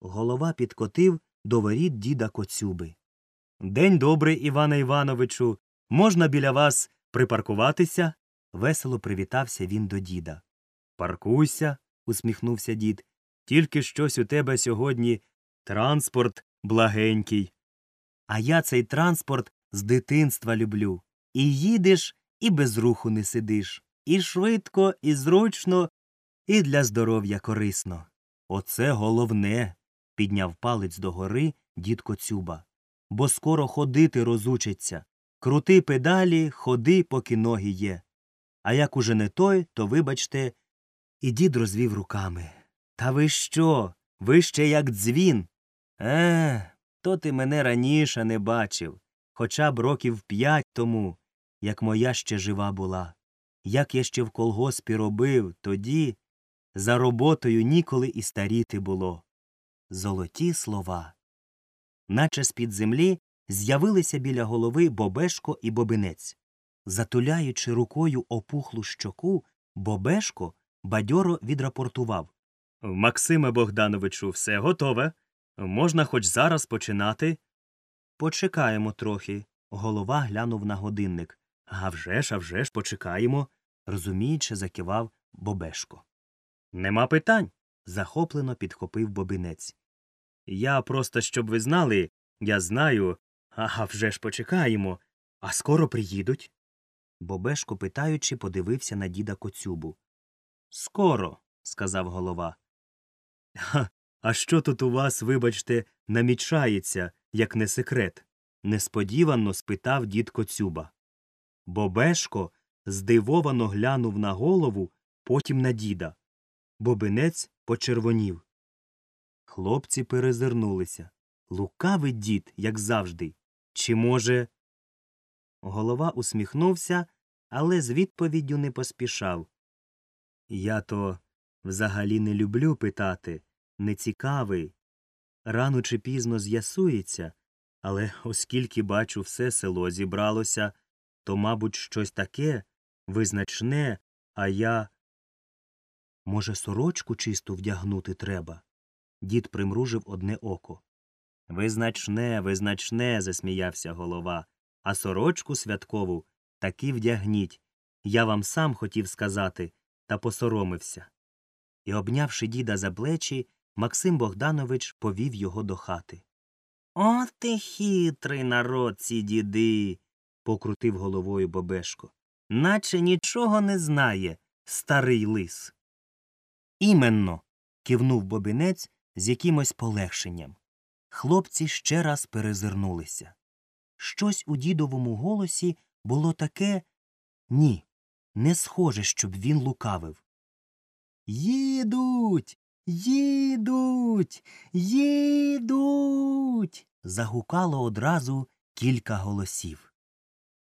Голова підкотив до воріт діда Коцюби. День добрий, Іване Івановичу. Можна біля вас припаркуватися? Весело привітався він до діда. Паркуйся, усміхнувся дід. Тільки щось у тебе сьогодні транспорт благенький. А я цей транспорт з дитинства люблю. І їдеш, і без руху не сидиш. І швидко, і зручно, і для здоров'я корисно. Оце головне, підняв палець догори дід Коцюба. Бо скоро ходити розучиться. Крути педалі, ходи, поки ноги є. А як уже не той, то вибачте. І дід розвів руками. Та ви що? Ви ще як дзвін. Е, то ти мене раніше не бачив, хоча б років п'ять тому, як моя ще жива була. Як я ще в колгоспі робив, тоді за роботою ніколи і старіти було. Золоті слова. Наче з-під землі з'явилися біля голови Бобешко і Бобинець. Затуляючи рукою опухлу щоку, Бобешко бадьоро відрапортував Максиме Богдановичу, все готове. Можна хоч зараз починати. Почекаємо трохи. Голова глянув на годинник. А вже ж, а вже ж, почекаємо, розуміючи, закивав Бобешко. Нема питань. Захоплено підхопив бобинець. Я просто, щоб ви знали, я знаю, а вже ж почекаємо. А скоро приїдуть. Бобешко, питаючи, подивився на діда Коцюбу. Скоро, сказав голова. Ха, а що тут у вас, вибачте, намічається, як не секрет? несподівано спитав дід Коцюба. Бобешко здивовано глянув на голову, потім на діда. Бобинець почервонів. Хлопці перезирнулися. Лукавий дід, як завжди. Чи, може. Голова усміхнувся, але з відповіддю не поспішав. Я то взагалі не люблю питати, не цікавий. Рано чи пізно з'ясується, але оскільки бачу, все село зібралося, то, мабуть, щось таке визначне, а я. Може, сорочку чисту вдягнути треба? Дід примружив одне око. Визначне, визначне, засміявся голова, а сорочку святкову таки вдягніть. Я вам сам хотів сказати, та посоромився. І, обнявши діда за плечі, Максим Богданович повів його до хати. О, ти хитрий народ, ці діди. покрутив головою Бобешко. Наче нічого не знає, старий лис. Іменно. кивнув бобинець з якимось полегшенням. Хлопці ще раз перезирнулися. Щось у дідовому голосі було таке ні, не схоже, щоб він лукавив. Їдуть. Їдуть. Їдуть. загукало одразу кілька голосів.